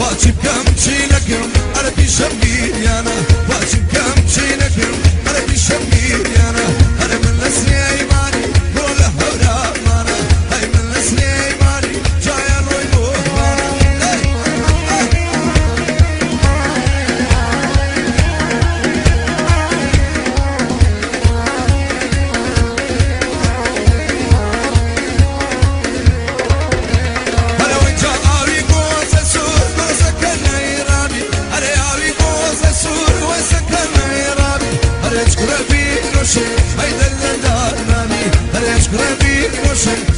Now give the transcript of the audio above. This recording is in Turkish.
Paçim kam çiğnekim Arabi şambi yana. Paçim kam çiğnekim repeat was